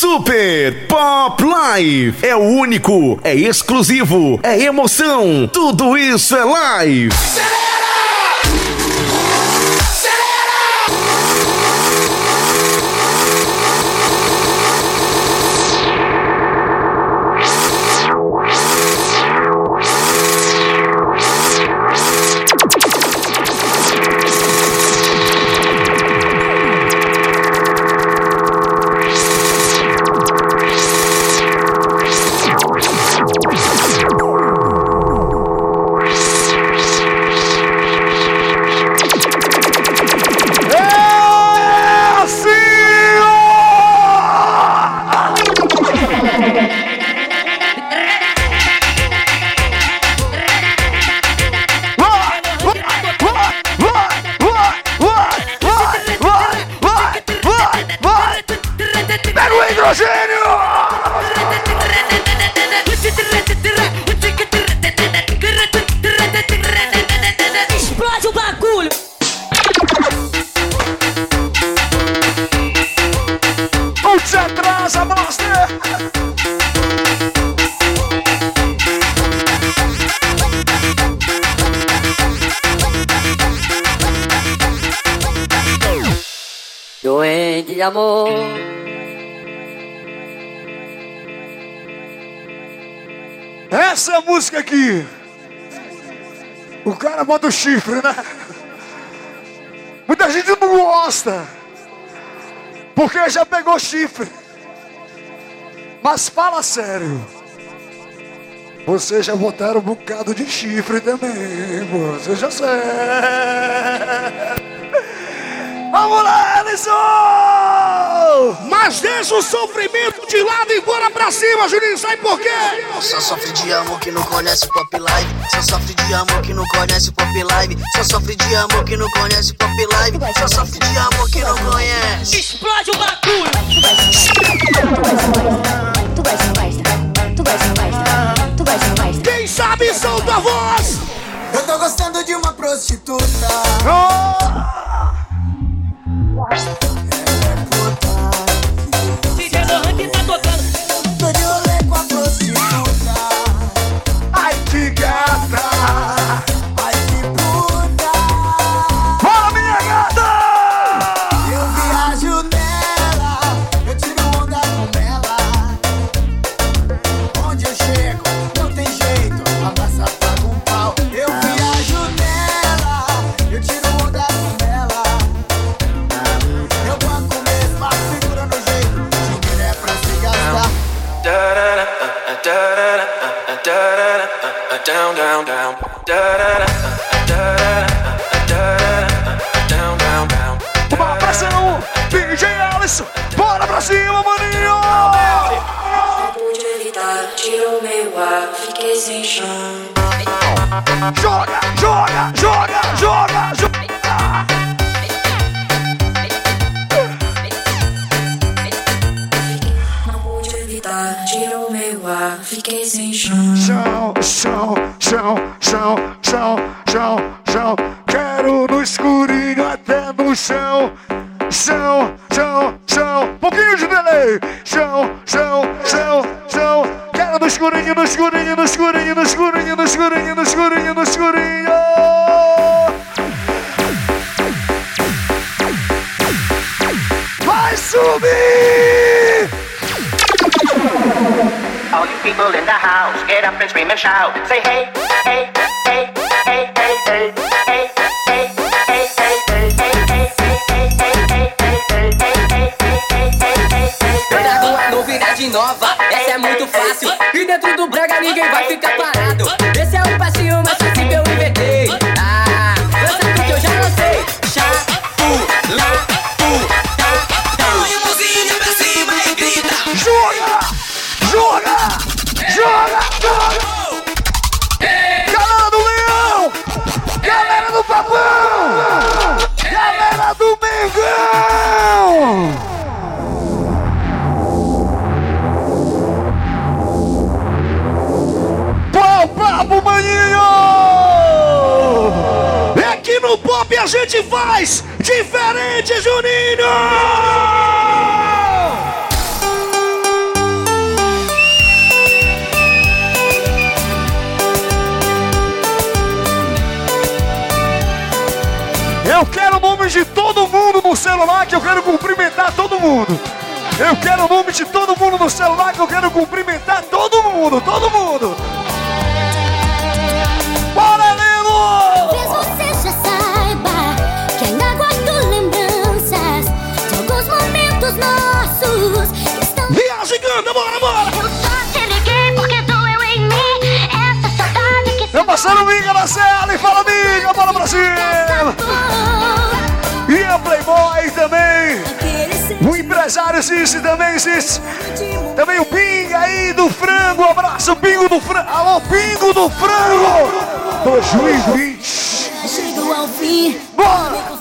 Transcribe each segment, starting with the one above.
Super Pop Live é o único, é exclusivo, é emoção, tudo isso é live. Chifre, né? Muita gente não gosta. Porque já pegou chifre. Mas fala sério. Vocês já botaram um bocado de chifre também. Você já sabe. Vamos lá, Alisson! Mas deixa o sofrimento de lado e bora pra cima, Juninho. Sabe por quê? Só sofre de amor que não conhece pop live. Só sofre de amor que não conhece pop live. Só sofre de amor que não conhece pop live. Só sofre de amor que não conhece. Explode o bagulho! Tu vai ser mais, tu vai ser mais, tu vai ser mais. Quem sabe solta a voz! Eu tô gostando de uma prostituta. Oh! Bye. Fiquei sem chão. Joga, joga, joga, joga, joga! Não pude evitar, tirou meu ar, fiquei sem chão. Chão, chão, chão, chão, chão, chão, chão. Quero no escurinho até no chão. Chão, chão, chão. Pouquinho de delay. Chão, chão, chão, chão. Quero no escurinho, no escurinho, no escurinho, no escurinho, no escurinho, no escurinho, no escurinho. Vai subir! All you people in the house, get up and scream and shout. Say hey, hey, hey, hey, hey, hey, hey, hey, hey, é fácil. E dentro do Braga ninguém vai ficar parado. Esse é que eu quero cumprimentar todo mundo. Eu quero o nome de todo mundo no celular que eu quero cumprimentar todo mundo, todo mundo. Bora, Lilo! Talvez você já saiba que ainda guardo lembranças de alguns momentos nossos que estão. Viagem, canta, bora, bora! Eu só te liguei porque doeu em mim essa saudade que Meu parceiro Miga na cela e fala, Miga, bora pra empresário existe também, existe. Também o Pinga aí do frango. Abraço, Pingo do frango. Alô, Pingo do frango. 2020. Chego ao fim, Bora!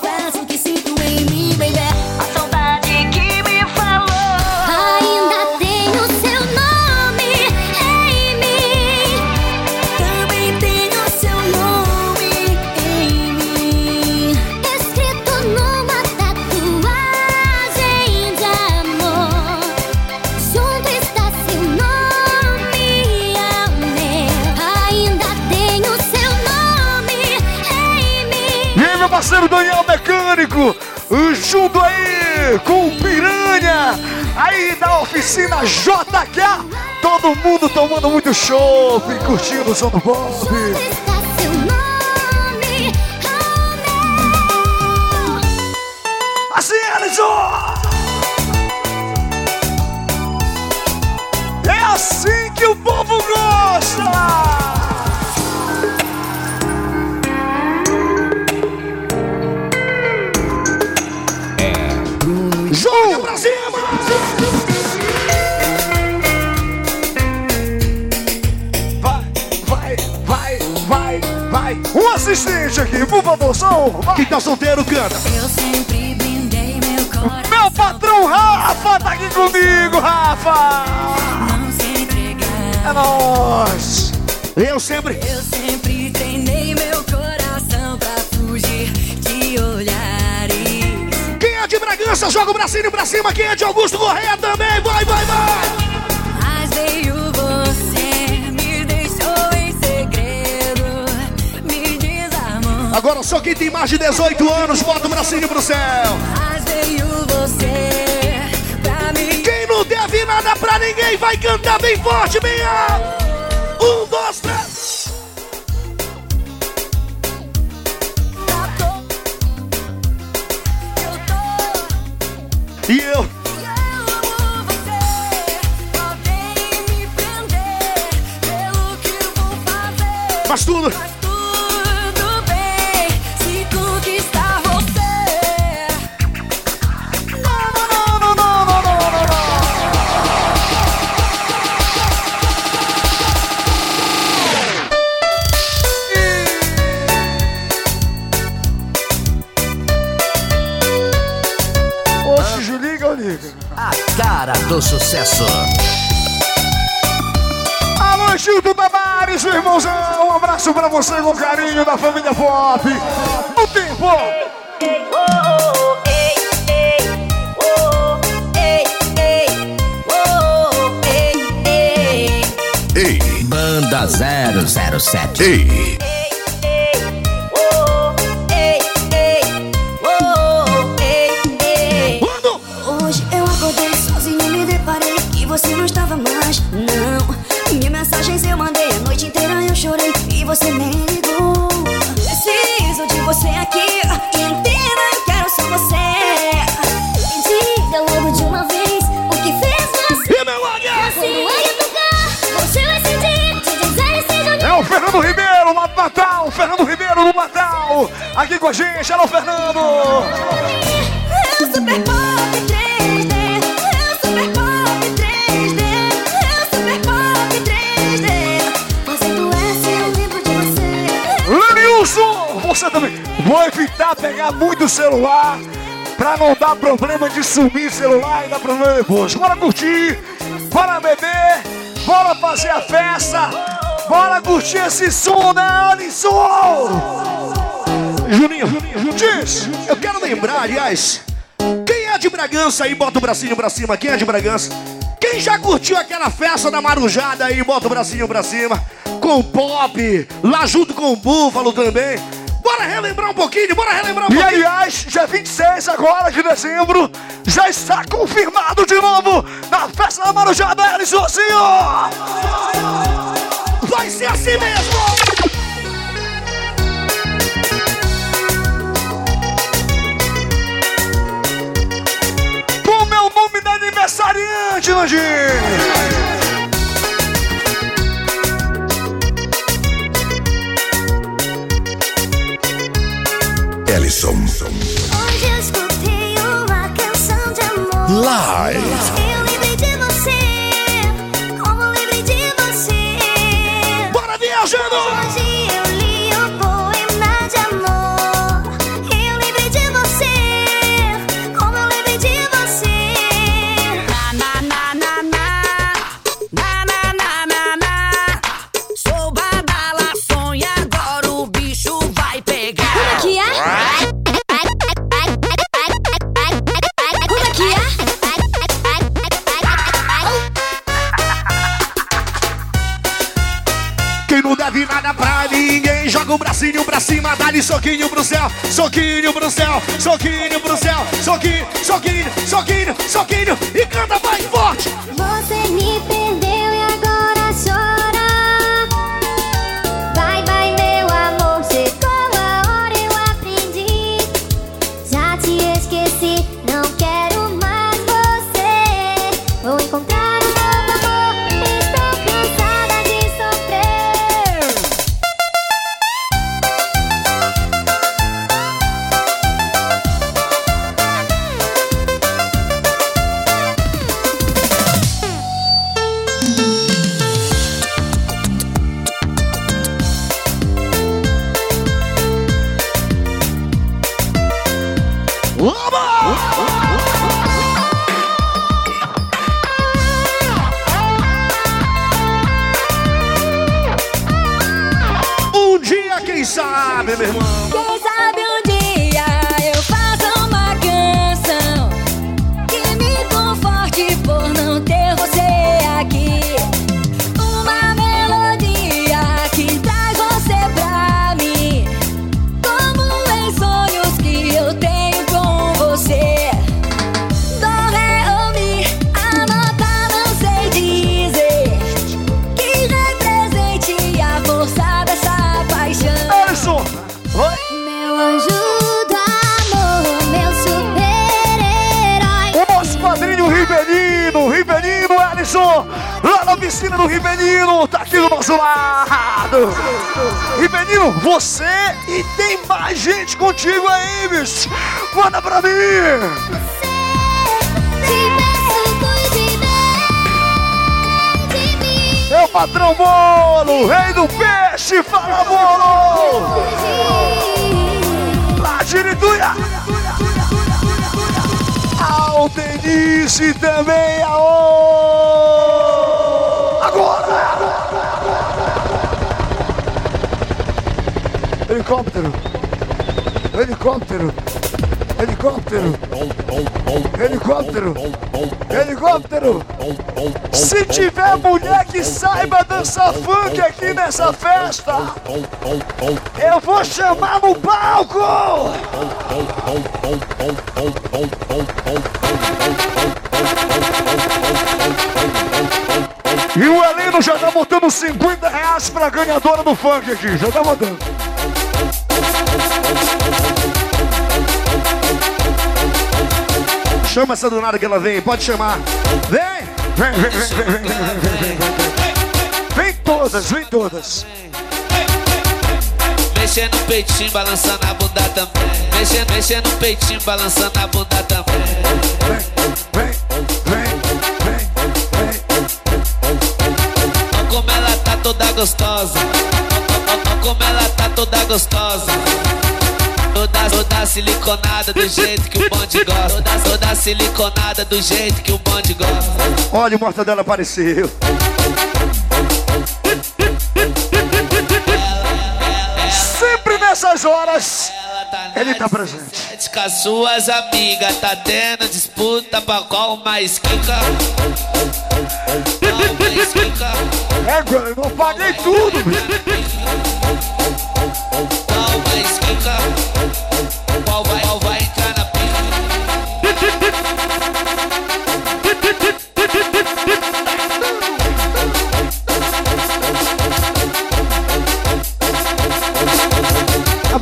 Parceiro Daniel Mecânico. Junto aí com o Piranha. Aí da oficina JK. Todo mundo tomando muito chopp, curtindo o som do Bob. Assim, Alisson! É assim que o povo gosta! Assistente aqui, por favor, som! Vai. Quem tá solteiro, canta. Eu sempre brindei meu coração. Meu patrão Rafa tá aqui comigo, Rafa! Não se entregar. É nóis! Eu sempre. Eu sempre treinei meu coração pra fugir de olhares. Quem é de Bragança, joga o bracinho pra cima. Quem é de Augusto Correia também. Vai, vai, vai! Agora só quem tem mais de 18 anos, bota o bracinho pro céu. Mas Quem não deve nada pra ninguém vai cantar bem forte, bem alto. Um, dois, três. E eu. eu amo sucesso. Alô, Gildo Tavares, meu irmãozão. Um abraço pra você com carinho da família Pop. No tempo. Ei, Banda 007. Ei, Aqui com a gente. Alô, Fernando. É o Super Pop 3D. É o Super Pop 3D. É o Super Pop 3D. Fazendo S, eu lembro de você. Lenilson, você também. Vou evitar pegar muito celular pra não dar problema de sumir celular e dar problema depois. Bora curtir, bora beber, bora fazer a festa, bora curtir esse som, né, Alisson? Juninho, Juninho, diz, eu quero lembrar, aliás, quem é de Bragança aí, bota o bracinho pra cima, quem é de Bragança? Quem já curtiu aquela festa da marujada aí, bota o bracinho pra cima, com o pop, lá junto com o búfalo também. Bora relembrar um pouquinho, bora relembrar um E pouquinho. aliás, dia 26 agora de dezembro, já está confirmado de novo na festa da Marujada, assim, ó! Vai ser assim mesmo! Da aniversariante, Nandinho? Ellison. Hoje eu escutei uma canção de amor. Live. Bracinho pra cima, dá-lhe soquinho pro céu, soquinho pro céu, soquinho pro céu, soquinho, soquinho, soquinho, soquinho, e sabe, meu irmão? Do Ribeirinho, tá aqui do nosso lado! Ribeirinho, você e tem mais gente contigo aí, bicho! Manda pra mim! É o patrão bolo, rei do peixe, fala bolo! Lá de Irituia! Ao também, aô! Helicóptero! Helicóptero! Helicóptero! Helicóptero! Helicóptero! Se tiver mulher que saiba dançar funk aqui nessa festa, eu vou chamar no palco! E o Heleno já tá botando 50 reais pra ganhadora do funk aqui, já tá botando. Chama essa do nada que ela vem, pode chamar. Vem! Vem, vem, vem, vem, vem, vem, vem, vem. Vem todas, vem todas. Mexendo no peitinho, balançando a bunda também. Mexendo, mexendo no peitinho, balançando a bunda também. Vem, vem, vem, vem. Olha como ela tá toda gostosa. Olha como ela tá toda gostosa. Toda, toda siliconada do jeito que o bonde gosta. Toda, toda siliconada do jeito que o bonde gosta. Olha, o mortadela apareceu. Sempre nessas horas, ele tá presente. Com as suas amigas, tá tendo disputa pra qual mais quica. É, eu não paguei tudo, bicho. Qual mais quica?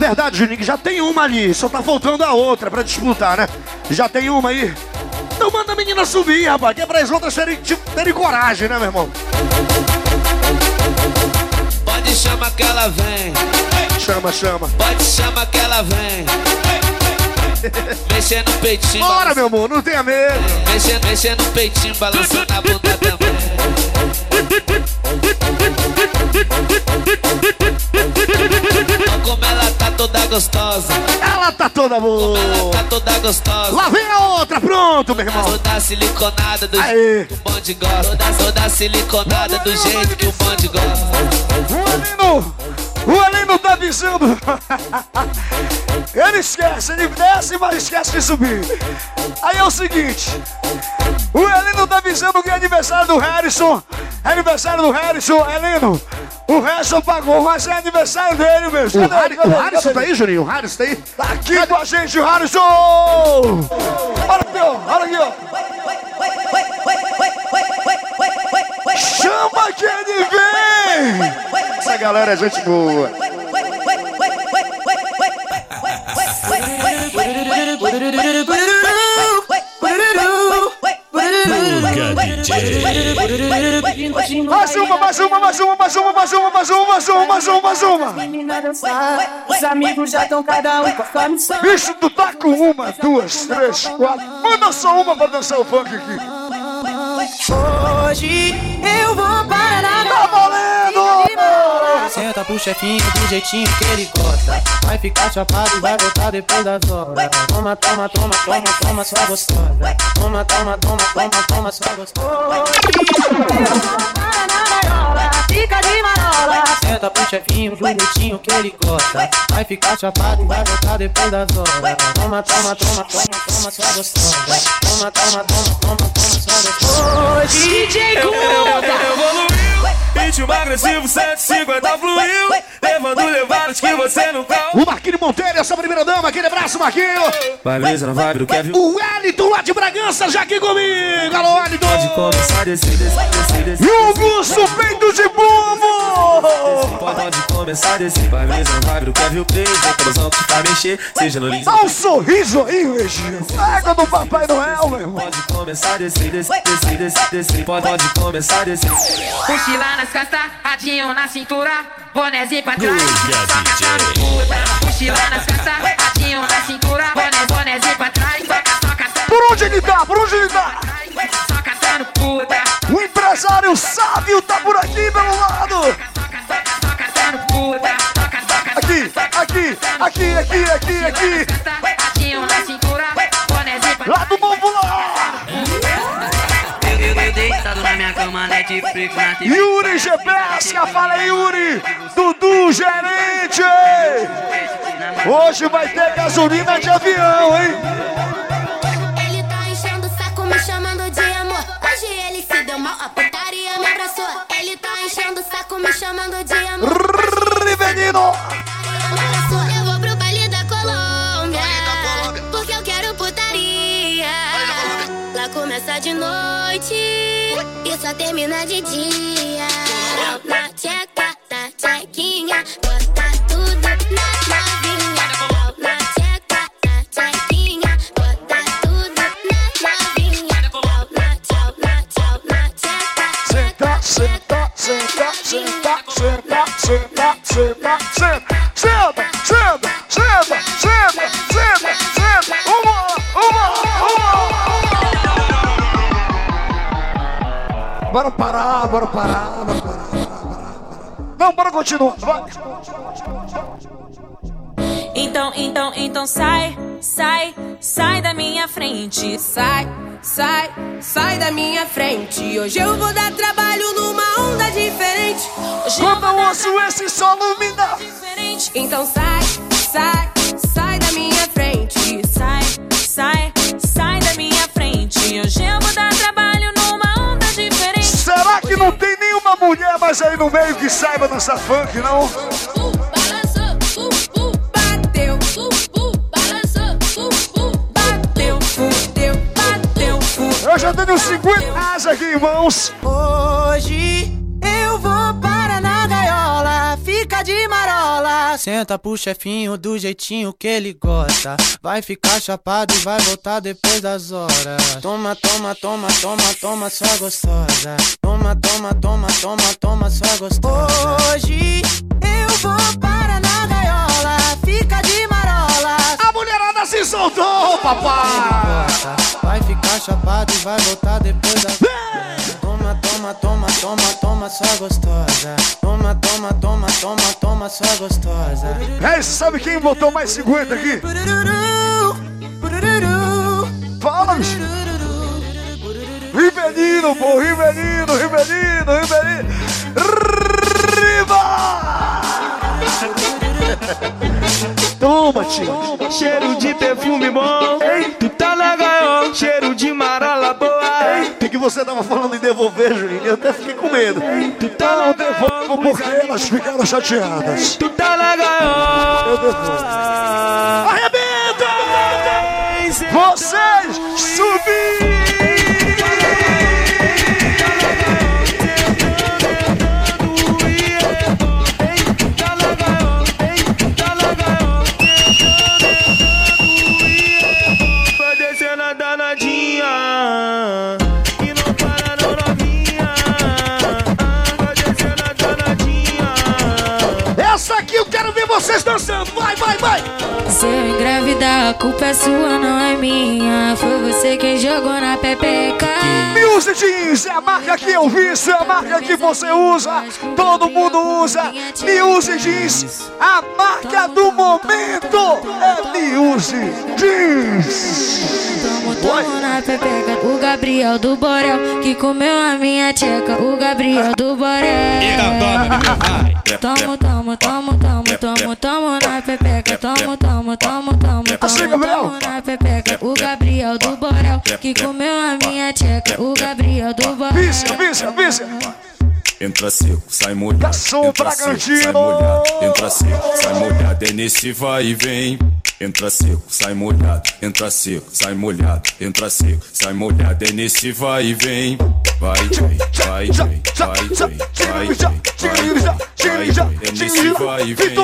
Verdade, Juninho, que já tem uma ali, só tá faltando a outra pra disputar, né? Já tem uma aí. Então manda a menina subir, rapaz, que é pra as outras terem, tipo, terem coragem, né, meu irmão? Pode chamar que ela vem. Chama, chama. Pode chamar que ela vem. Mexendo no peitinho. Bora, meu amor, não tenha medo. Mexendo, mexendo no peitinho, balançando a bunda também. Gostosa. Ela tá toda boa. Ela tá toda gostosa. Lá vem a outra, pronto, meu irmão. Toda siliconada do jeito que o bonde gosta. Toda, toda siliconada do jeito que o bonde gosta. O Alino, o Alino tá dizendo. ele esquece, ele desce, mas esquece de subir. Aí é o seguinte: o Alino tá dizendo que é aniversário do Harrison. É aniversário do Harrison, Alino. O Harrison pagou, mas é aniversário dele mesmo. O, Cadê Harry? Cadê o? Harrison Cadê tá aí, Juninho? O Harrison tá aí? Tá aqui com a gente, o Harrison! Olha aqui, ó, olha aqui, ó. Chama que ele vem! Essa galera é gente boa. Mais uma, mais uma, mais uma, mais uma, mais uma, mais uma, mais uma, mais uma, mais uma. Os amigos já estão cada um com a missão. Bicho, tu tá com uma, duas, três, quatro. Manda só uma pra dançar o funk aqui. Hoje eu vou parar Tá valendo! Senta pro chefinho do jeitinho que ele gosta. Vai ficar chapado e vai voltar depois das horas. Toma, toma, toma, toma, toma, sua gostosa. Toma, toma, toma, toma, toma, sua gostosa. Hoje eu vou parar na gaiola. Fica de marola. Senta pro chefinho do jeitinho que ele gosta. Vai ficar chapado e vai voltar depois das horas. Toma, toma, toma, toma, toma, sua gostosa. Toma, toma, toma, toma, toma, gostosa. Hoje DJ Guda. Evoluiu, ritmo agressivo 150 fluiu, levadas que você não tá. O Marquinho Monteiro, essa primeira dama, aquele abraço, Marquinho. Vai vibe do Kevin. O Wellington lá de Bragança, já aqui comigo. Alô, Wellington. Pode começar a descer, descer, descer, descer. E o Augusto Peito de Povo! Pode, começar a descer, vai na vibe do Kevin. Vem pelosão que tá mexer, seja no link. Dá um sorriso aí, Reginho. Pega do Papai Noel, meu irmão. Pode começar a descer, descer, descer, descer. Pode, pode começar a descer. Mochila nas costas, radinho na cintura, bonézinho pra trás, só catando puta. Mochila nas costas, radinho na cintura, boné, bonézinho pra trás, só, catando Por onde ele tá? Por onde ele tá? só catando puta. O empresário sábio tá por aqui pelo lado. Só catando puta, toca, toca, Aqui, aqui, aqui, aqui, aqui, aqui. radinho na cintura, bonézinho pra Lá do popular. Eu, eu, deitado na minha cama, Netflix na TV. Yuri G. Pesca, fala aí, Yuri. Dudu Gerente. Hoje vai ter gasolina de avião, hein? Ele tá enchendo o saco, me chamando de amor. Hoje ele se deu mal, a putaria me abraçou. Ele tá enchendo o saco, me chamando de amor. Rivelino. Começa de noite e só termina de dia. Na tá tcheca, na tchequinha, bota tudo na novinha. Na tá tcheca, na tchequinha, bota tudo na novinha. Na tchau, na tchau, na tcheca. Senta, senta, senta, senta, senta, senta, senta, senta. Bora parar, bora parar, bora parar. Não, bora continuar. Vai. Então, então, então sai, sai, sai da minha frente. Sai, sai, sai da minha frente. Hoje eu vou dar trabalho numa onda diferente. Hoje eu Quando eu dar ouço esse solo, me dá. diferente. Então sai, sai mais aí no meio que saiba dançar funk, não? Eu já tenho 50 reais aqui em mãos. Hoje fica de marola. Senta pro chefinho do jeitinho que ele gosta. Vai ficar chapado e vai voltar depois das horas. Toma, toma, toma, toma, toma, sua gostosa. Toma, toma, toma, toma, toma, sua gostosa. Hoje eu vou para na gaiola. Fica de marola. A mulherada se soltou, papai. Vai ficar chapado e vai voltar depois das Toma, toma, toma, toma, toma, sua gostosa. Toma, toma, toma, toma, toma, sua gostosa. É, você sabe quem botou mais 50 aqui? Fala, bicho. Rivelino, pô, Rivelino, Rivelino, Rivelino. Toma, tio. Cheiro de perfume bom. Tu tá na gaiola. Cheiro de marola boa. O que você tava falando em devolver, Juninho? Eu até fiquei com medo. Tu tá na Devolvo porque elas ficaram chateadas. Tu tá na gaiola. Eu devolvo. Arrebenta! Vocês subiram! Vai, vai. Se eu engravidar, a culpa é sua, não é minha. Foi você quem jogou na pepeca. Music Jeans é a marca que eu visto, é a marca que você usa, todo mundo usa. Music Jeans, a marca do momento é Music Jeans. Tomo na pepeca. O Gabriel do Borel, que comeu a minha tcheca. O Gabriel do Borel. Tomo, tomo, tomo, tomo, tomo, tomo na pepeca. Tomo, tomo, Assim, tomo, Gabriel. tomo na pepeca. O Gabriel do Borel, que comeu a minha tcheca. O Gabriel do Borel. Vícia, vícia, vícia. Entra seco, sai molhado. Entra seco, Bragantino. sai molhado. Entra seco, sai molhado. É nesse vai e vem. Entra seco, sai molhado. Entra seco, sai molhado. Entra seco, sai molhado. É nesse vai e vem. Vai, vem, vai, vem, vai, vem, vai, vem, vai, vem. É nesse vai e vem.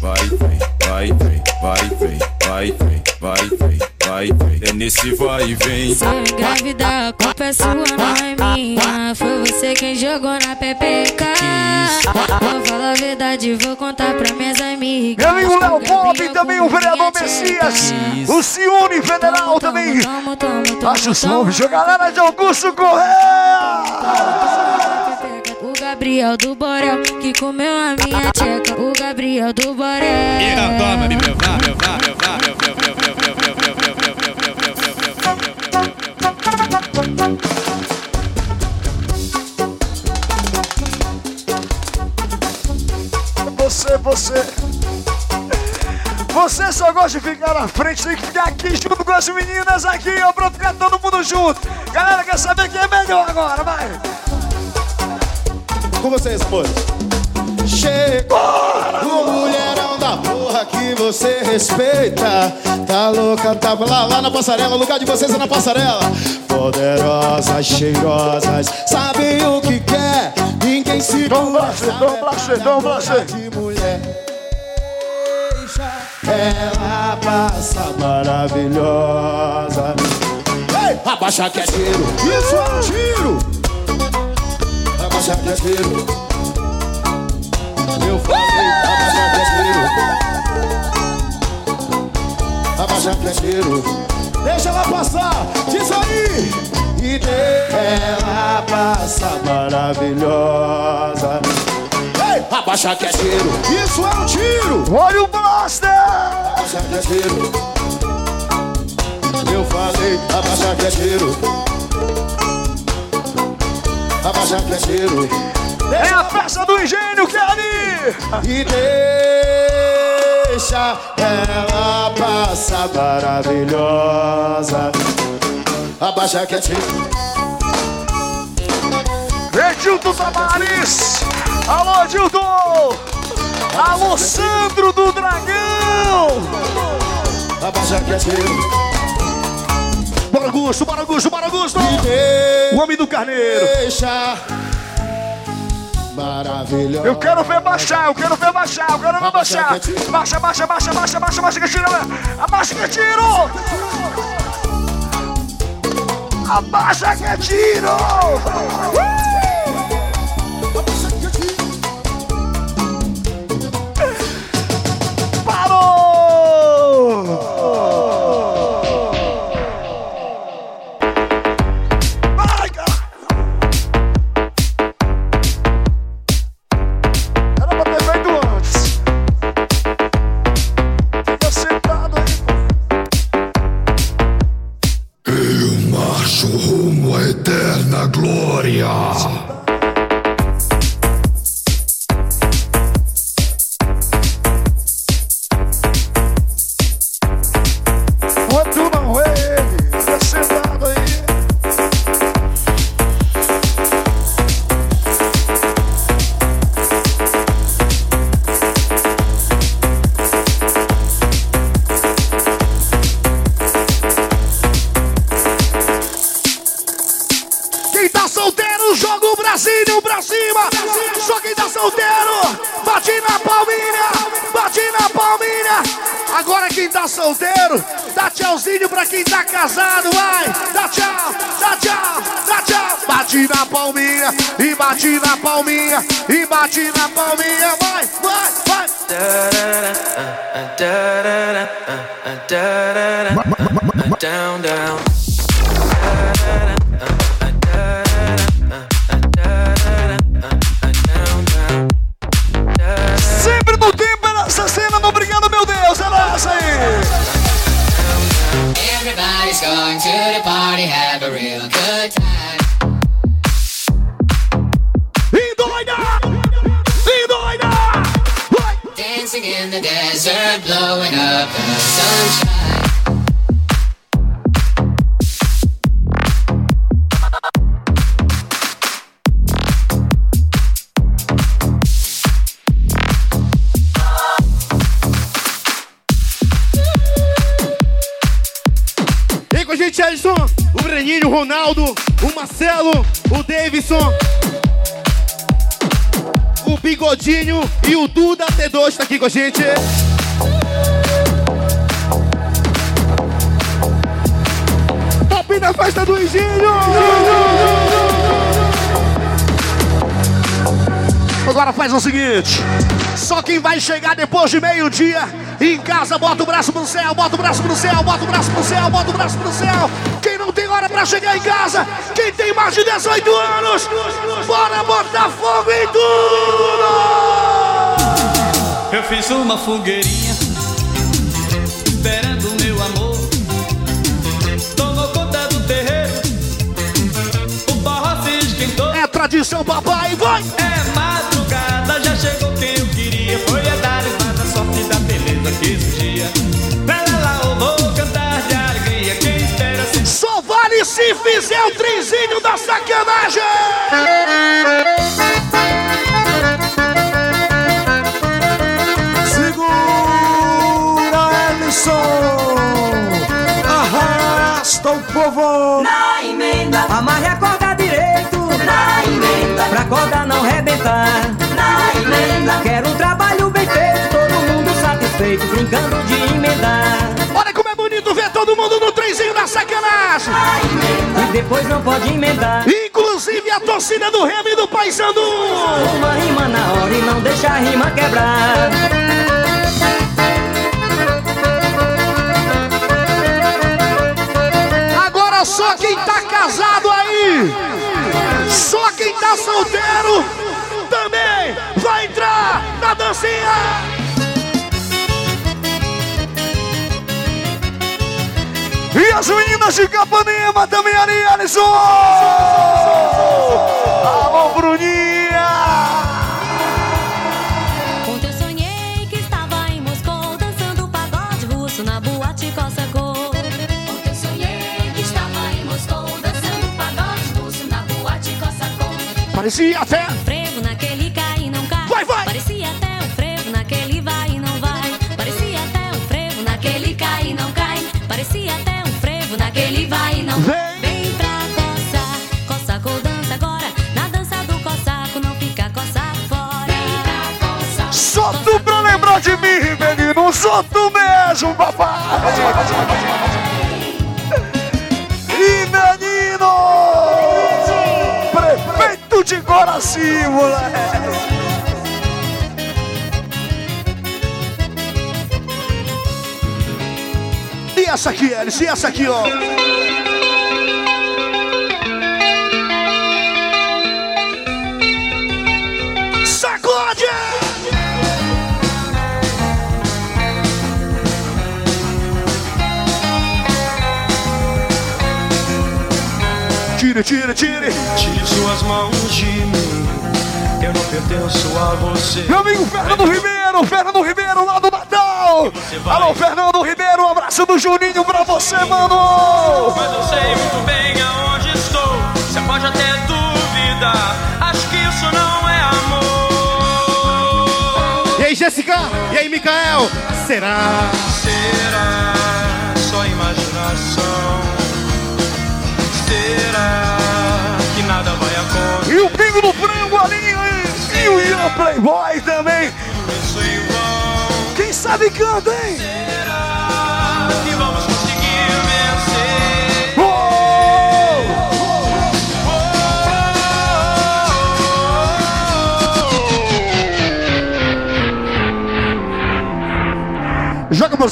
Vai, vem, vai, vem, vai, vem, vai, vem, vai, vem, vai, vem. É nesse vai e vem. Se eu engravidar, a culpa é sua, não é minha. Foi você quem jogou na pepeca. Vou falar a verdade, vou contar pra minhas amigas. Meu amigo Léo Pop e também o vereador Messias, o Ciúne Federal também. Acho o som, bicho, a galera de Augusto Correia. O Gabriel do Borel, que comeu a minha tcheca. O Gabriel do Borel. toma, me levar, levar, levar, Você, você. Você só gosta de ficar na frente, tem que ficar aqui junto com as meninas aqui, ó, pra ficar todo mundo junto. Galera, quer saber quem é melhor agora, vai. Com vocês, moço. Chegou da porra que você respeita. Tá louca, tá lá, lá na passarela. O lugar de vocês é na passarela. Poderosas, cheirosas, sabem o que quer. Ninguém se Dom Blaster, Dom Blaster, Dom Blaster. de mulher. Ela passa maravilhosa. Ei, abaixa que é tiro. Isso é um tiro. Abaixa que é tiro. Eu falei, abaixa que é tiro. Abaixa que é tiro. Deixa ela passar, diz aí. E ela passa maravilhosa. Ei, abaixa que é tiro. Isso é um tiro. Olha o Blaster. Abaixa que é tiro. Eu falei, abaixa que é tiro. Abaixa que é tiro. É a festa do engenho, Kelly. E ela passar maravilhosa. Abaixa que tiro. Edilton Tavares. Alô, Edilton. Alô, Sandro do Dragão. Abaixa que tiro. Bora, Augusto, bora, Augusto, bora, Augusto. O homem do carneiro. Deixa maravilhosa. Eu quero ver baixar, eu quero ver baixar, eu quero ver baixar. Baixa, baixa, baixa, baixa, baixa, baixa que tiro. Abaixa que tiro. Abaixa que tiro. Vai, solteiro, bate na palminha, bate na palminha. Agora quem tá solteiro, dá tchauzinho pra quem tá casado, vai. Dá tchau, dá tchau, dá tchau. Bate na palminha, e bate na palminha, e bate na palminha, vai, vai, vai. Down, down. Everybody's going to the party, have a real good time. Dancing in the desert, blowing up the sunshine. Alisson, o Breninho, o Ronaldo, o Marcelo, o Davidson, o Bigodinho e o Duda T2 tá aqui com a gente. Top da festa do Engenho! Agora faz o seguinte: só quem vai chegar depois de meio-dia em casa, bota o braço pro céu, bota o braço pro céu, bota o braço pro céu, bota o braço pro céu. Quem não tem hora pra chegar em casa, quem tem mais de 18 anos, bora botar fogo em tudo! Eu fiz uma fogueirinha Esperando meu amor Tomou conta do terreiro O barro se esquentou É tradição, papai, vai! É se fizer o trenzinho da sacanagem! Segura, Ellison! Arrasta o povo! Na emenda, amarre a corda direito. Na emenda, pra corda não rebentar. Na emenda, quero um trabalho bem feito, todo mundo satisfeito, brincando de emendar. Depois não pode emendar. Inclusive a torcida do Remo e do Paysandu! Uma rima na hora e não deixa a rima quebrar. Agora só quem tá casado aí, só quem tá solteiro também vai entrar na dancinha. E as meninas de Capanema também ali, Alisson! Alô, Bruninha! Ontem eu naquele vai e não vai. Vem pra coçar, coçaco dança agora. Na dança do coçaco não fica coçaco Só tu pra lembrar de mim, menino. Só tu mesmo, papai. E menino! Prefeito de Coraci, moleque. Essa aqui, Alice? E essa aqui, ó? Sacode! Tire, tire, tire! Tire suas mãos de mim. Eu não pertenço a você. Meu amigo Fernando Ribeiro, Fernando Ribeiro lá do Natal. Alô, Fernando Ribeiro, um abraço do Juninho pra você, mano. Mas eu sei muito bem aonde estou. Você pode até duvidar. Acho que isso não é amor. E aí, Jéssica? E aí, Mikael? Será? Será só imaginação? Será que nada vai acontecer? E o pingo do frango ali, hein? E o Ian Playboy também. Quem sabe canta, hein?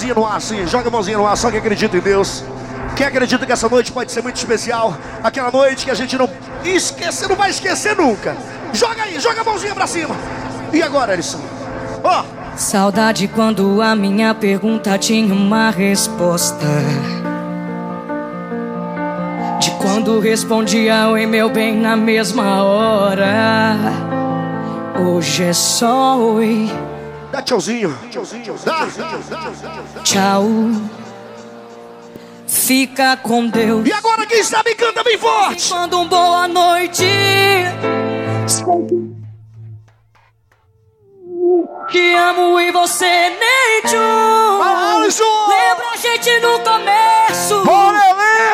Mãozinha no ar, sim. Joga a mãozinha no ar, só que acredita em Deus. Quem acredita que essa noite pode ser muito especial? Aquela noite que a gente não esquece, não vai esquecer nunca. Joga aí, joga a mãozinha pra cima. E agora, Alisson? Ó, Saudade quando a minha pergunta tinha uma resposta. De quando respondia oi meu bem na mesma hora. Hoje é só oi, dá tchauzinho. Dá. tchau. Fica com Deus. E agora quem sabe canta bem forte. Manda um boa noite. Que amo e você nem tchum. Alisson! Lembra a gente no começo.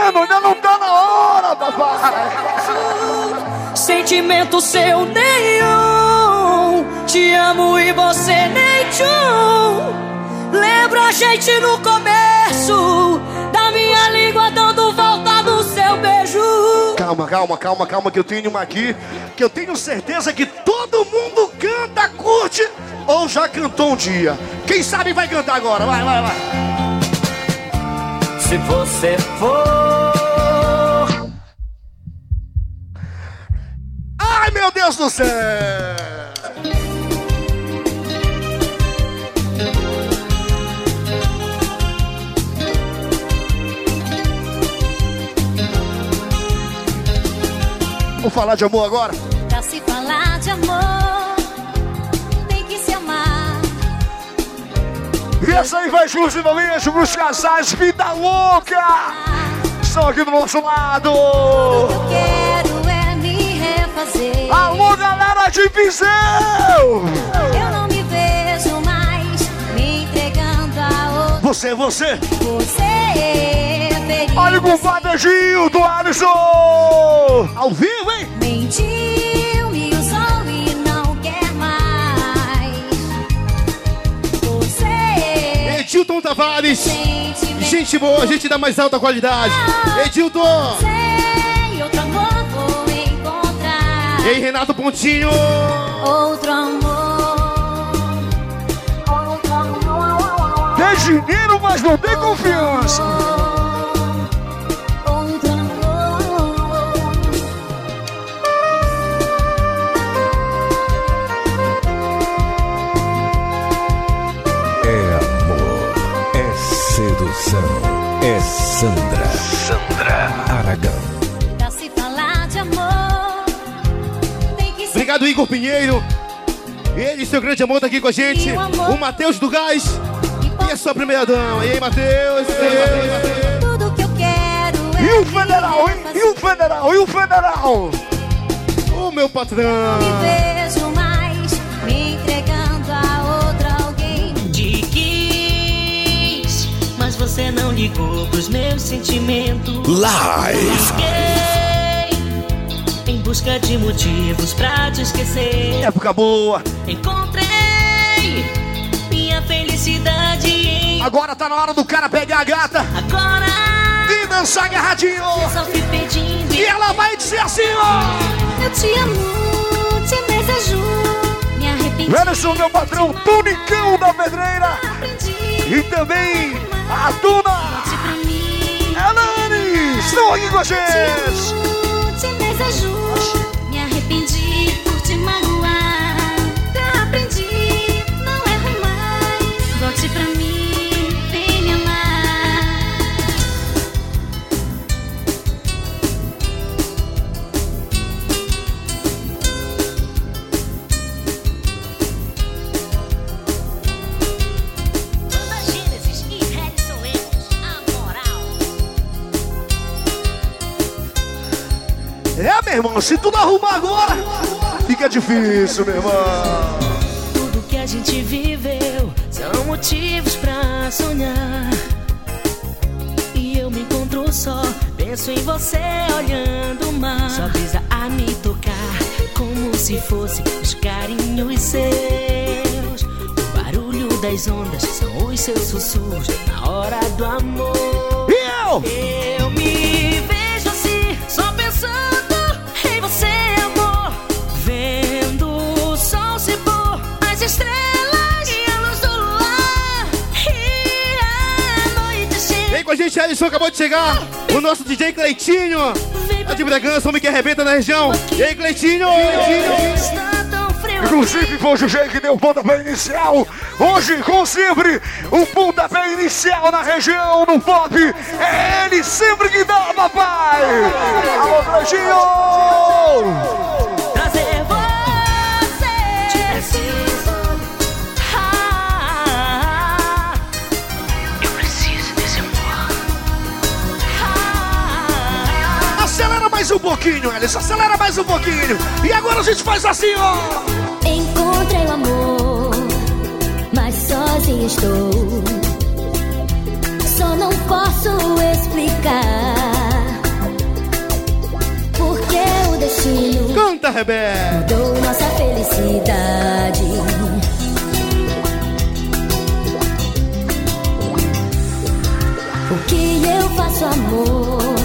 Heleno, ainda não tá na hora, papai. Sentimento seu nenhum. Te amo e você nem tchum. Lembra a gente no começo. Da minha língua dando volta no seu beijo. Calma, calma, calma, calma, que eu tenho uma aqui que eu tenho certeza que todo mundo canta, curte ou já cantou um dia. Quem sabe vai cantar agora, vai, vai, vai. Se você for. Ai, meu Deus do céu! Vamos falar de amor agora? Pra se falar de amor, tem que se amar. E essa aí vai exclusivamente pros casais Vida Louca. Estão aqui do nosso lado. Eu de Viseu. Eu não me vejo mais me entregando a outro. Você, você. Você é feliz. Olha o compadre Gildo, Alisson. Ao vivo, hein? Mentiu, me usou e não quer mais. Você Edilton Tavares. Gente boa, gente da mais alta qualidade. Edilton. sei, E aí, Renato Pontinho. Outro amor. Outro amor. Tem dinheiro, mas não tem confiança. Outro amor. É amor, é sedução, é Sandra. Sandra Aragão. Obrigado, Igor Pinheiro. Ele, seu grande amor, tá aqui com a gente. O Matheus do Gás. E a sua primeira dama. E aí, Matheus? E aí, Matheus? tudo que eu quero é E o federal, hein? E o federal, e o federal. O meu patrão. me vejo mais me entregando a outro alguém. Te quis, mas você não ligou pros meus sentimentos. Live. Em busca de motivos pra te esquecer. Época boa. Encontrei Ei, minha felicidade Agora tá na hora do cara pegar a gata agora. e dançar agarradinho. Pedindo. E ela vai dizer assim, ó. Eu te amo, te desejo. Me arrependi. Ellison, meu patrão, Tunicão da Pedreira. E também a Duna. Elane, estão aqui com a gente. Te meu irmão, se tu não arrumar agora, fica difícil, meu irmão. Tudo que a gente viveu são motivos pra sonhar. E eu me encontro só, penso em você olhando o mar. Só brisa a me tocar, como se fosse os carinhos seus. O barulho das ondas são os seus sussurros na hora do amor. Eu! Eu gente, Ellison, acabou de chegar. O nosso DJ Cleitinho. Tá de Bragança, homem que arrebenta na região. E aí, Cleitinho? Cleitinho. Inclusive foi o DJ que deu o pontapé inicial. Hoje, como sempre, o pontapé inicial na região, no pop. É ele sempre que dá, papai. Alô, Brejinho! Mais um pouquinho, Ellison. Acelera mais um pouquinho. E agora a gente faz assim, ó. Encontrei o amor, mas sozinha estou. Só não posso explicar porque o destino Canta, Rebeca. mudou nossa felicidade. O que eu faço, amor,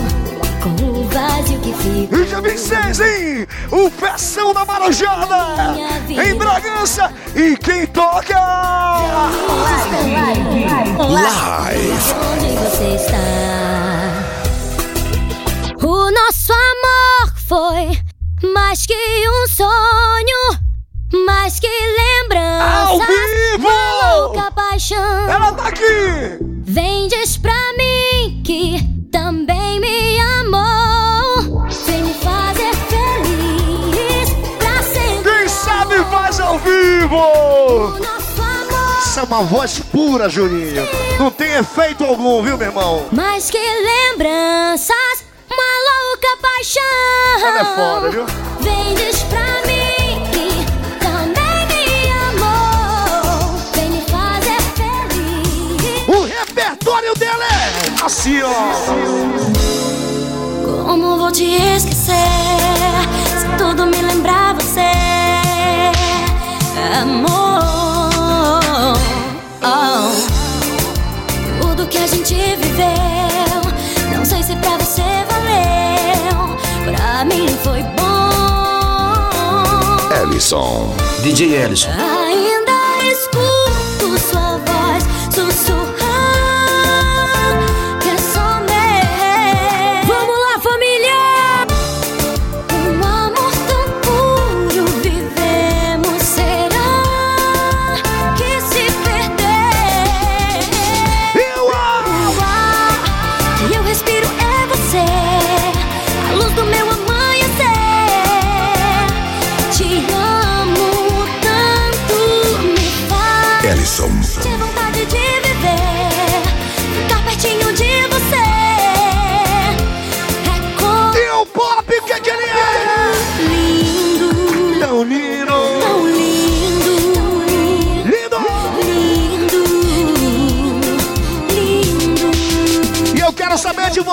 com o que fica? E dia 26, hein? O Festão da Marajada em Bragança. E quem toca? Live. Onde você está? O nosso amor foi mais que um sonho, mais que lembranças. Ao vivo! Louca paixão. Ela tá aqui! Vem, diz pra mim que também vivo! Essa é uma voz pura, Juninho. Não tem efeito algum, viu, meu irmão? Mais que lembranças, uma louca paixão. Ela é foda, viu? Vem, diz pra mim que também me amou. Vem me fazer feliz. O repertório dela é assim, ó. Como vou te esquecer se tudo me lembrar você, amor? Oh. Tudo que a gente viveu, não sei se pra você valeu, pra mim foi bom. Ellison. DJ Ellison.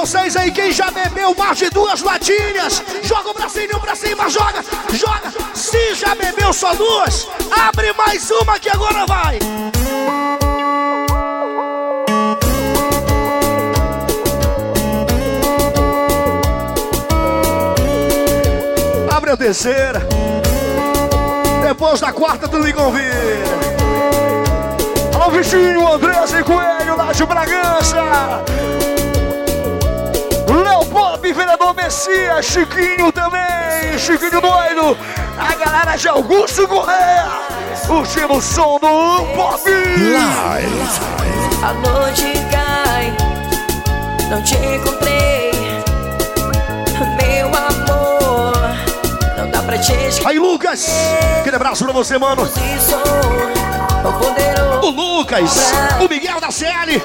Vocês aí, quem já bebeu mais de duas latinhas, joga o bracinho pra cima, joga, joga. Se já bebeu só duas, abre mais uma que agora vai. Abre a terceira. Depois da quarta, tu me convida. Alô, vizinho, Andrés e Coelho, de Bragança. Pop, vereador Messias, Chiquinho também, Chiquinho doido. A galera de Augusto Correia, curtindo o som do Pop. A noite cai, não te encontrei, meu amor. Não dá pra te esquecer. Aí, Lucas, aquele abraço pra você, mano. O Lucas, o Miguel da CL,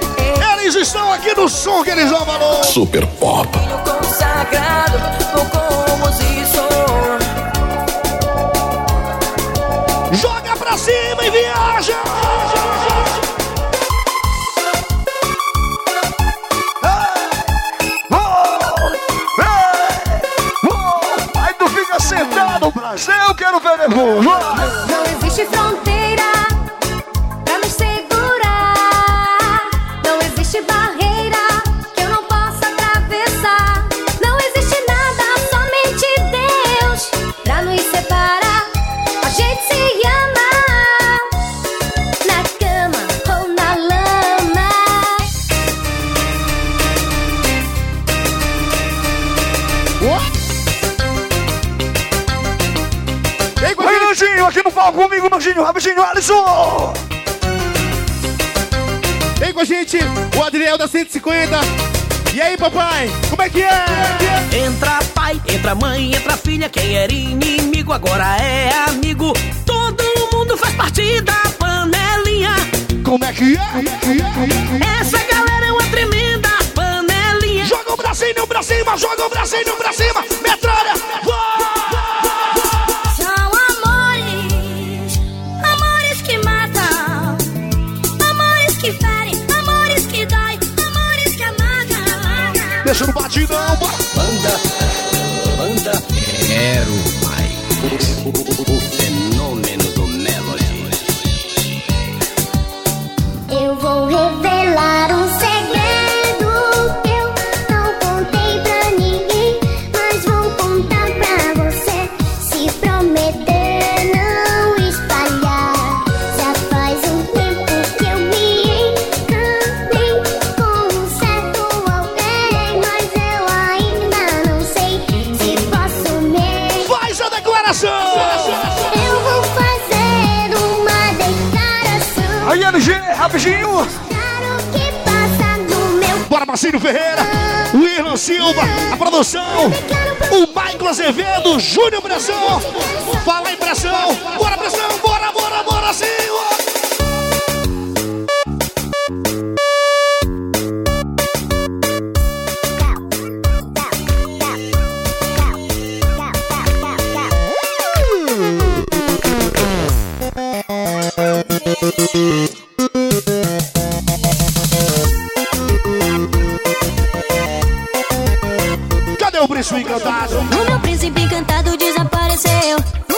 eles estão aqui no som que eles dão valor. Super Pop. Consagrado por composição. Joga pra cima e viaja! Aí tu fica sentado, Brasil, eu quero ver depois. Não existe fronteira Nandinho, rapidinho, Alisson. Vem com a gente, o Adriel da 150. E aí, papai, como é que é? Entra pai, entra mãe, entra filha. Quem era inimigo agora é amigo. Todo mundo faz parte da panelinha. Como é que é? Essa galera é uma tremenda panelinha. Joga o bracinho pra cima, joga o bracinho pra cima. Metralha, São Deixa no batidão, bora. Banda, banda, quero mais. O fenômeno do Melody. Eu vou revelar Marcinho Ferreira, o Irlan Silva, a produção, o Michael Azevedo, Júnior Pressão. Fala aí, pressão. Bora, pressão, bora, bora, bora, sim. O príncipe encantado? O meu príncipe encantado desapareceu.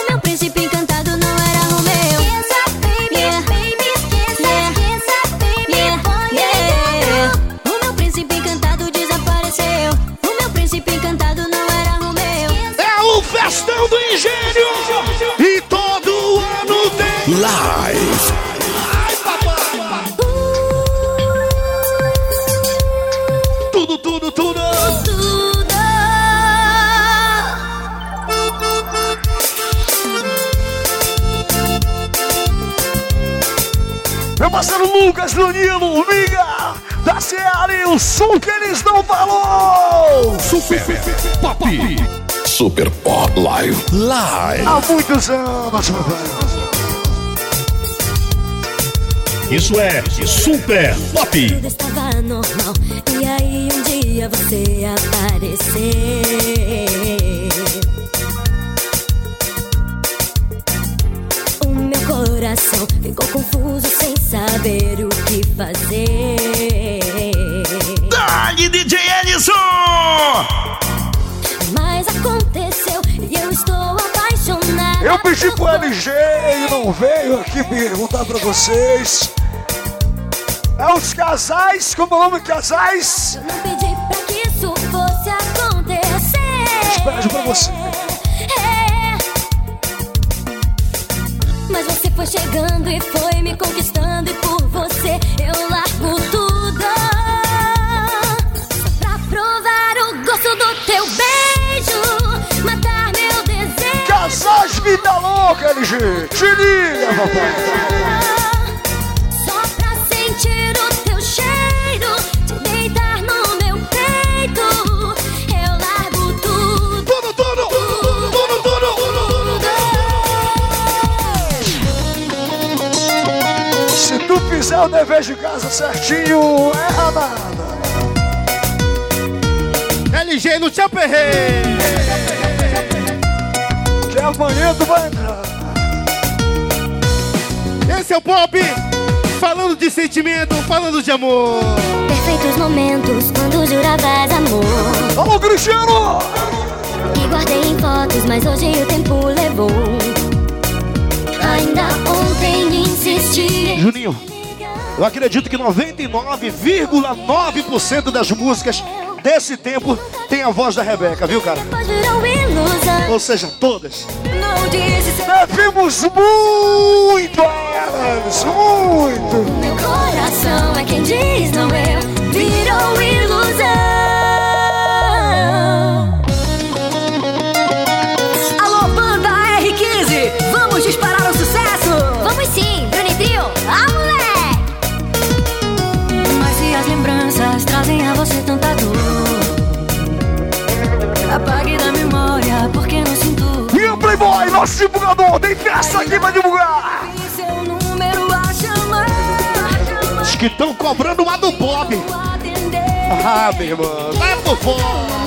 Parceiro Lucas Danilo, Miga, da CL, o som que eles não falou. Super Pop. Super Pop Live. Live. Há muitos anos, meu velho. Isso é Super Pop. Tudo estava normal. E aí um dia você apareceu. Coração ficou confuso sem saber o que fazer. Dali DJ Ellison! Mas aconteceu e eu estou apaixonada. Eu pedi pro LG e não veio aqui perguntar pra vocês. É os casais, como é o nome casais? Não pedi pra que isso fosse acontecer. Beijo pra você. Chegando e foi me conquistando e por você eu largo tudo Só pra provar o gosto do teu beijo Matar meu desejo Casais vida louca, LG! Te liga, papai! O dever de casa certinho, erra nada. LG no te aperrei. Que amanhã tu vai entrar. Esse é o Pop. Falando de sentimento, falando de amor. Perfeitos momentos quando juravas amor Vamos, Cristiano! E guardei em fotos, mas hoje o tempo levou Ainda ontem insisti Juninho, eu acredito que 99,9% das músicas desse tempo tem a voz da Rebeca, viu, cara? Ou seja, todas. Devemos muito a elas, muito! meu coração é quem diz não eu Virou ilusão nosso divulgador, tem festa aqui pra divulgar! Os que estão cobrando uma do Pop. Ah, meu irmão, vai pro fora.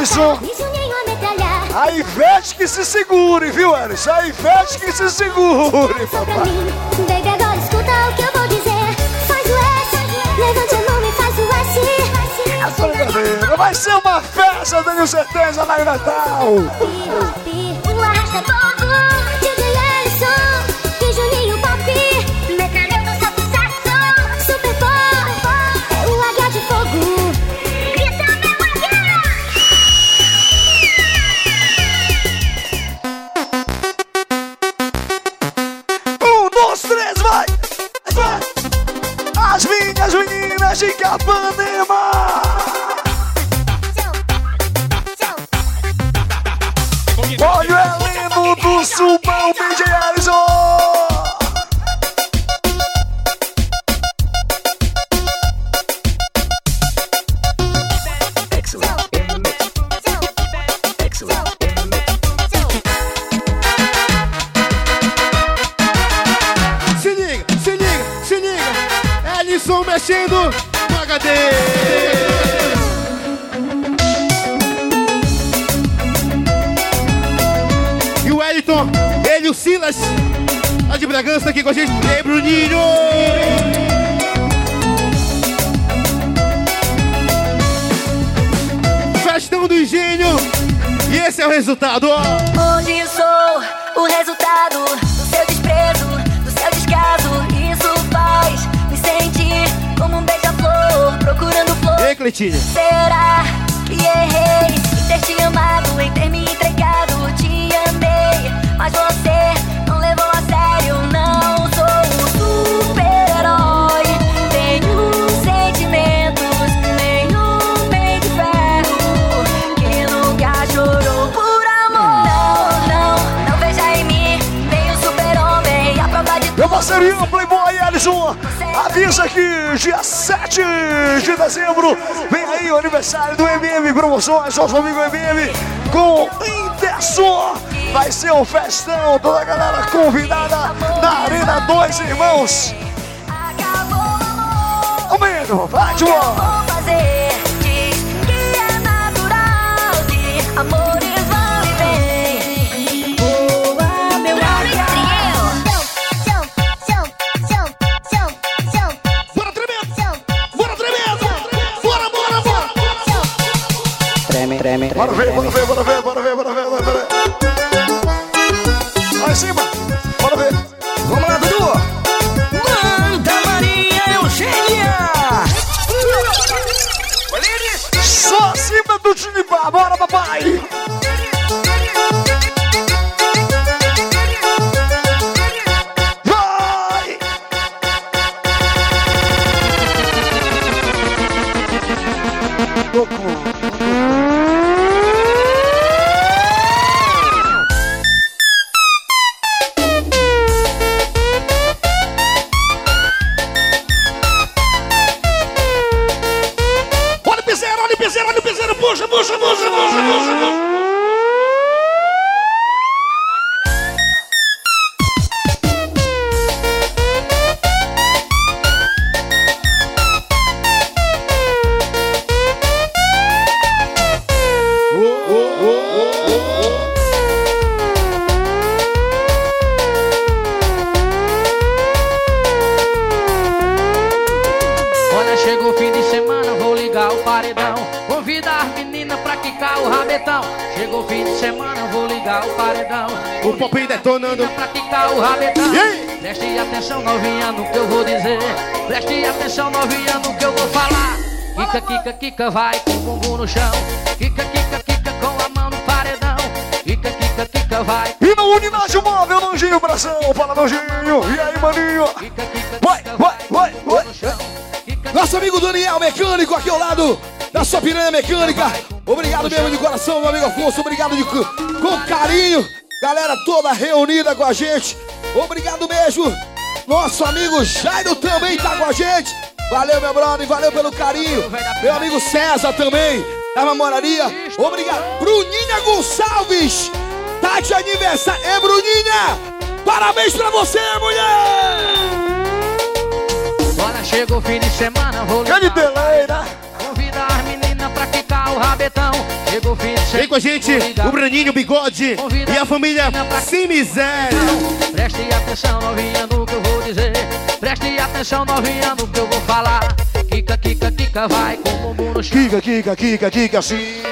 E Juninho a Ivete que se segure, viu, Alisson? A Ivete que se segure, papai! mim Baby, agora escuta o que eu vou dizer Faz o S Levante a mão e faz o S Brincadeira, Vai ser uma festa, tenho certeza, lá em Natal! Engenho. E esse é o resultado. Hoje sou o resultado do seu desprezo, do seu descaso. Isso faz me sentir como um beija-flor procurando flor. E aí, Cleitinho? Será que errei em ter te amado, em ter me entregado? Te amei, mas você parceirinho Playboy Alisson, avisa que dia 7 de dezembro vem aí o aniversário do MM Promoções, nosso amigo MM com Interson. Vai ser um festão, toda a galera convidada na Arena Dois Irmãos. Aumento, vai, Bora ver, bora ver, bora ver, bora ver, bora ver, bora ver. Lá em cima, bora ver. Vamos lá, Dudu! Manda Maria Eugênia! Só acima do Tinibá, bora papai! Vai! Kika, vai com o bumbum no chão. Kika, kika, kika, com a mão no paredão. Kika, kika, kika, vai. E na unidade móvel, Lanjinho, bração, fala Lanjinho. E aí, maninho? Vai, vai, vai, vai. Nosso amigo Daniel Mecânico aqui ao lado da sua piranha mecânica. Obrigado mesmo de coração, meu amigo Afonso. Obrigado de, co- com carinho. Galera toda reunida com a gente. Obrigado mesmo. Nosso amigo Jairo também tá com a gente. Valeu, meu brother. Valeu pelo carinho. Meu amigo César também. Da namoraria. Obrigado. Bruninha Gonçalves. Tá de aniversário. É, Bruninha. Parabéns pra você, mulher. Olha, chegou o fim de semana, vou ligar com a gente, o Braninho, o Bigode e a família Sem Miséria. Preste atenção, novinha, no que eu vou dizer. Preste atenção, novinha, no que eu vou falar. Kika, kika, kika, vai com o bumbum no chão. Kika, kika, kika, kika, assim.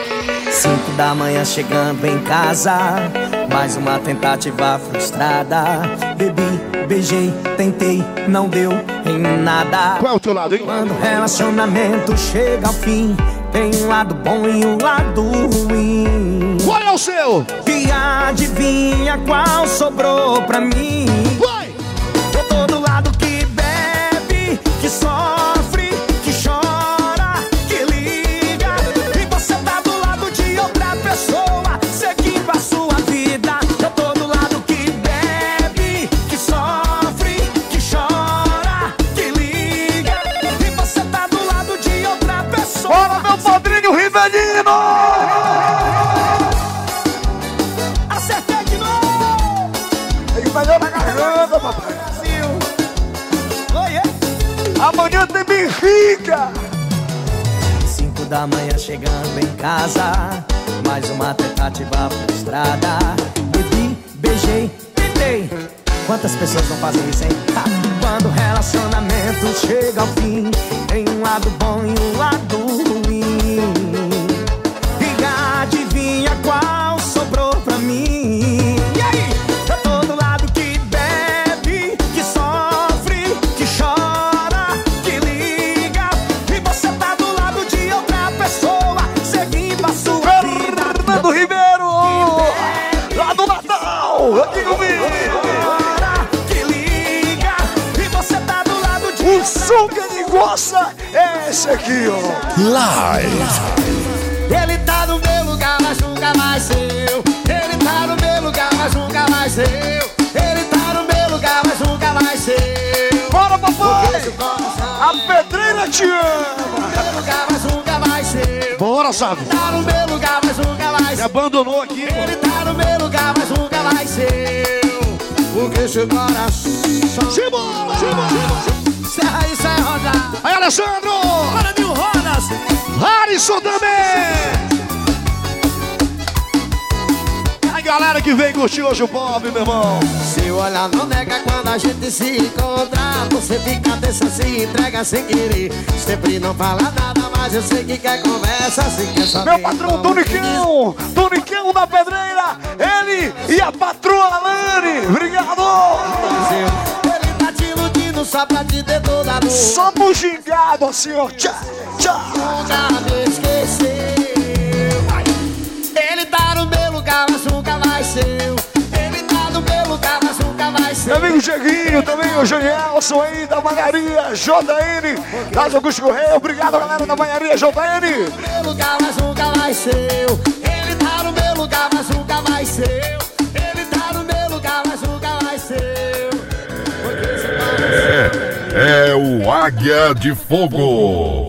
Cinco da manhã chegando em casa, mais uma tentativa frustrada. Bebi, beijei, tentei, não deu em nada. Qual é o teu lado, hein? Quando o relacionamento chega ao fim, tem um lado bom e um lado ruim. Qual é o seu? E adivinha qual sobrou pra mim? Vai! Eu tô do lado que bebe, que sofre, Rivelino! Acertei de novo! Ele melhor na garganta, papai. Brasil! Oiê! Amanhã tem Benfica! Cinco da manhã chegando em casa Mais uma tentativa frustrada Bebi, beijei, tentei Quantas pessoas não fazem isso, hein? Ha! Quando o relacionamento chega ao fim Tem um lado bom e um lado ruim qual sobrou pra mim E aí? Eu tô do lado que bebe, que sofre, que chora, que liga E você tá do lado de outra pessoa Seguindo a sua vida Fernando Ribeiro! Lá do Natal! Aqui comigo! Que liga E você tá do lado de O som que ele gosta é esse aqui, ó. Live. Ele mais seu Ele tá no meu lugar, mas nunca mais seu Ele tá no meu lugar, mas nunca mais seu Bora, papai! Seu coração te ama. Meu lugar, mas nunca vai ser. Bora, sabe? Tá no meu lugar, mas nunca vai Me ser. abandonou aqui. Ele tá no meu lugar, mas nunca vai ser. Porque seu coração. Simbora, simbora, Serra aí, Serra Roda. Aí, Alessandro! Bora, mil rodas. Harrison também! Galera que vem curtir hoje o pop, meu irmão. Se olhar não nega quando a gente se encontra Você fica dessa, se entrega sem querer Sempre não fala nada, mas eu sei que quer conversa Se quer saber Meu patrão Tonicão! Tonicão da Pedreira! Ele e a patroa Alane! Obrigado! Ele tá te iludindo só pra te ter toda a dor Só bugigado assim, ó. Tchau, tchau. Nunca me esqueceu Ele tá no meu lugar, mas Meu amigo Dieguinho, também o Janielson aí da Banharia JN, da Augusto Correia. Obrigado, galera da Banharia JN. meu lugar, mas nunca vai ser Ele tá no meu lugar, mas nunca vai ser Ele tá no meu lugar, mas nunca vai ser É, é o Águia de Fogo.